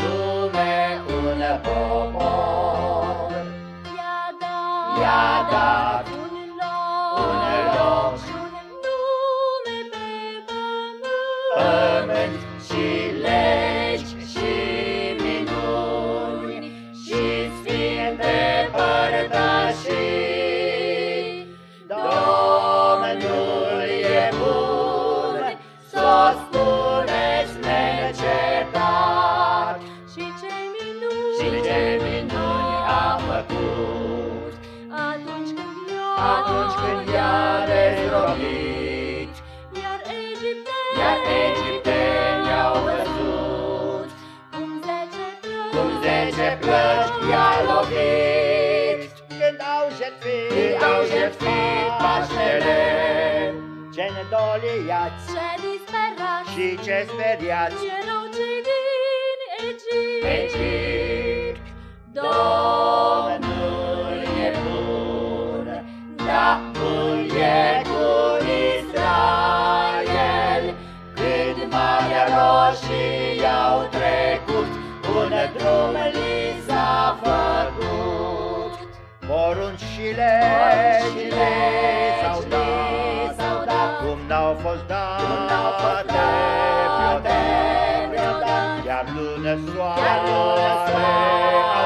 lume un popor. I-a dat, I-a dat un loc, și un nume pe pământ. pământ și Și ce minuni a făcut atunci când i-a, atunci când i-a dezrobit. iar egipteni, Iar egiptenii au văzut cum zece plăci, cum zece plăci i-a lovit. Când au jertfit, când au jertfit Paștele, ce nedoliați ce disperați, și ce speriați erau cei din Egipt. Egipt. Domnul e bun, da, bun e cu Israel. Când Marea Roșie au trecut, un drum li s-a făcut. Poruncile Poruncile li s-au li dat, s-au dat, cum n-au fost cum n-au fost date date vreodată, iar lună Iar lună soare au soare au stat, stat,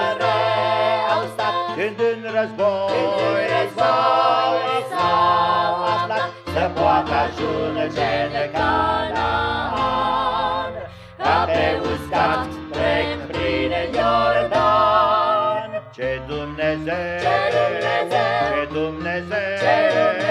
când în război când în război s-au s-au aflat, aflat, să poată ajunge în Canaan, ca pe uscat trec prin Iordan. Ce Dumnezeu, Ce Dumnezeu, ce Dumnezeu, ce Dumnezeu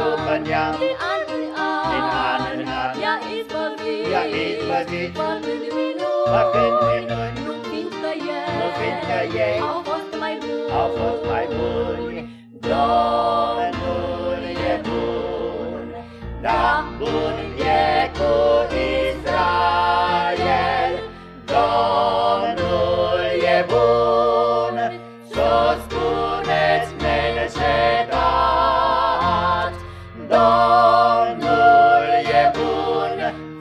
după neam, din an în an, din an în an, i-a izbăvit, i-a izbăvit, făcând minuni, făcând minuni, nu fiindcă ei, nu fiindcă ei au fost mai buni, au fost mai buni. Uh,